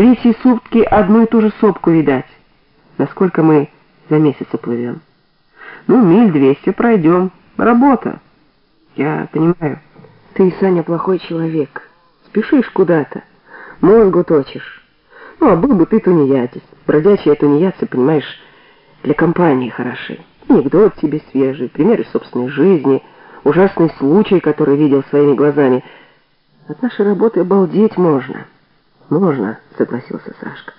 Третьи сутки одну и ту же сопку видать. Насколько мы за месяц уплывем? Ну, миль двести пройдем. Работа. Я понимаю. Ты, Саня, плохой человек. Спешишь куда-то. Мозгу точишь. Ну, а был бы ты тунеядец. Бродячие тунеядцы, понимаешь, для компании хороши. Анекдот тебе свежий, примеры собственной жизни, ужасный случай, который видел своими глазами. От нашей работы обалдеть можно. «Можно», — согласился Сашка.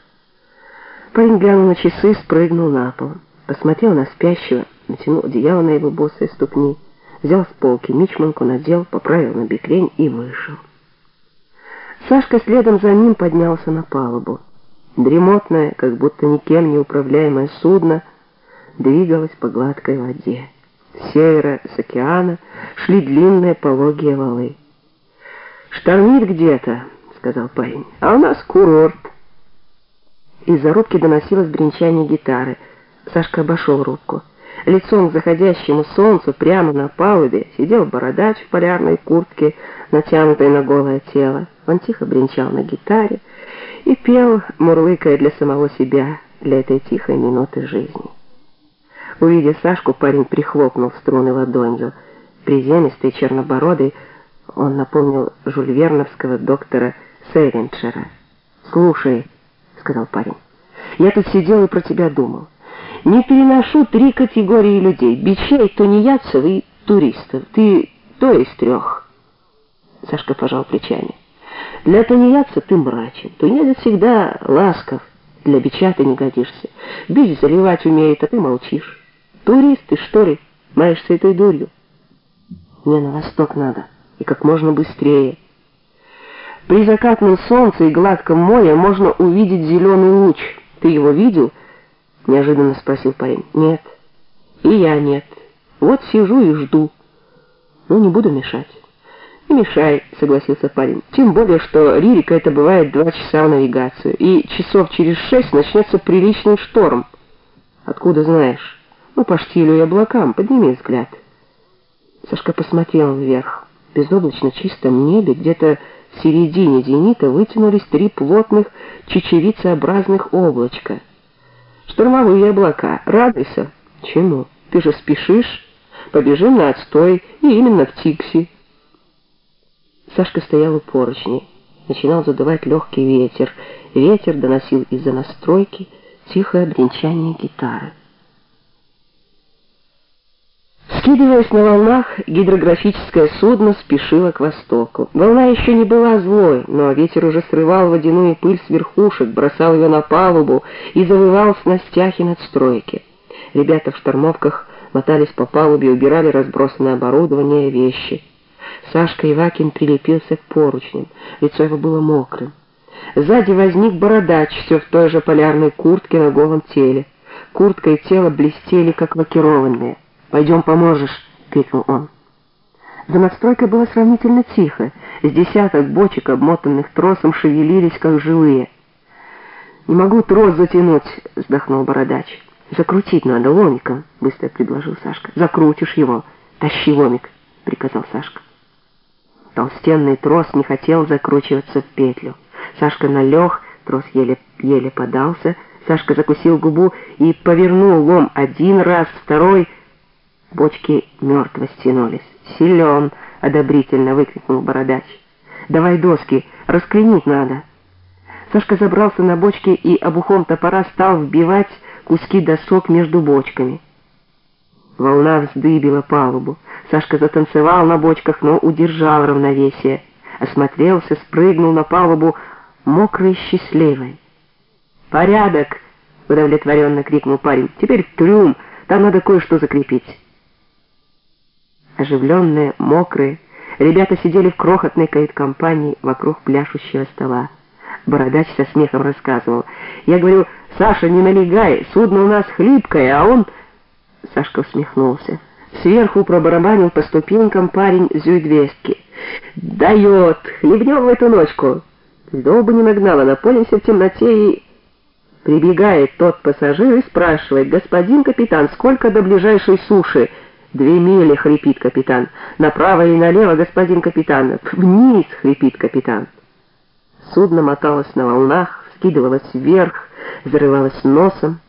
Парень глянул на часы, спрыгнул на пол, посмотрел на спящего, натянул одеяло на его босые ступни, взял с полки мичманку, надел, поправил на бекрень и вышел. Сашка следом за ним поднялся на палубу. Дремотное, как будто никем не управляемое судно двигалось по гладкой воде. С севера, с океана шли длинные пологие валы. «Штормит где-то», сказал парень. «А у нас курорт». Из-за рубки доносилось бренчание гитары. Сашка обошел рубку. Лицом к заходящему солнцу прямо на палубе сидел бородач в полярной куртке, натянутой на голое тело. Он тихо бренчал на гитаре и пел, мурлыкая для самого себя, для этой тихой минуты жизни. Увидев Сашку, парень прихлопнул струны ладонью. Приземистый, чернобородый, он напомнил жульверновского доктора Сейвенчера. «Слушай», — сказал парень, — «я тут сидел и про тебя думал. Не переношу три категории людей — бичей, тунеядцев и туристов. Ты то из трех». Сашка пожал плечами. «Для тунеядца ты мрачен. Тунеядец всегда ласков. Для бича ты не годишься. Бич заливать умеет, а ты молчишь. Турист ты, что ли, маешься этой дурью?» «Мне на восток надо, и как можно быстрее». При закатном солнце и гладком море можно увидеть зеленый луч. Ты его видел? Неожиданно спросил парень. Нет. И я нет. Вот сижу и жду. Ну, не буду мешать. Не мешай, согласился парень. Тем более, что лирика это бывает два часа навигацию, и часов через шесть начнется приличный шторм. Откуда знаешь? Ну, по штилю и облакам, подними взгляд. Сашка посмотрел вверх. В безоблачно чистом небе где-то в середине зенита вытянулись три плотных чечевицеобразных облачка. Штормовые облака. Радуйся. Чему? Ты же спешишь. Побежим на отстой, и именно в Тикси. Сашка стоял у поручней. Начинал задувать легкий ветер. Ветер доносил из-за настройки тихое бренчание гитары. Скидываясь на волнах, гидрографическое судно спешило к востоку. Волна еще не была злой, но ветер уже срывал водяную пыль с верхушек, бросал ее на палубу и завывал с настяхи надстройки. Ребята в штормовках мотались по палубе, убирали разбросанное оборудование и вещи. Сашка Ивакин прилепился к поручням, лицо его было мокрым. Сзади возник бородач, все в той же полярной куртке на голом теле. Куртка и тело блестели, как лакированные. «Пойдем поможешь!» — крикнул он. За надстройкой было сравнительно тихо. С десяток бочек, обмотанных тросом, шевелились, как живые. «Не могу трос затянуть!» — вздохнул бородач. «Закрутить надо ломиком!» — быстро предложил Сашка. «Закрутишь его! Тащи ломик!» — приказал Сашка. Толстенный трос не хотел закручиваться в петлю. Сашка налег, трос еле-еле подался. Сашка закусил губу и повернул лом один раз, второй — Бочки мертво стянулись. «Силен!» — одобрительно выкрикнул бородач. «Давай доски, расклинить надо!» Сашка забрался на бочки и обухом топора стал вбивать куски досок между бочками. Волна вздыбила палубу. Сашка затанцевал на бочках, но удержал равновесие. Осмотрелся, спрыгнул на палубу, мокрый счастливый. «Порядок!» — удовлетворенно крикнул парень. «Теперь трюм, там надо кое-что закрепить» оживленные, мокрые. Ребята сидели в крохотной кают-компании вокруг пляшущего стола. Бородач со смехом рассказывал. Я говорю, Саша, не налегай, судно у нас хлипкое, а он... Сашка усмехнулся. Сверху пробарабанил по ступенькам парень зюйдвестки. «Дает! Хлебнем в эту ночку!» Долбу не нагнала, напонимся в темноте и... Прибегает тот пассажир и спрашивает, «Господин капитан, сколько до ближайшей суши?» «Две мили!» — хрипит капитан. «Направо и налево, господин капитан!» «Вниз!» — хрипит капитан. Судно моталось на волнах, вскидывалась вверх, зарывалась носом.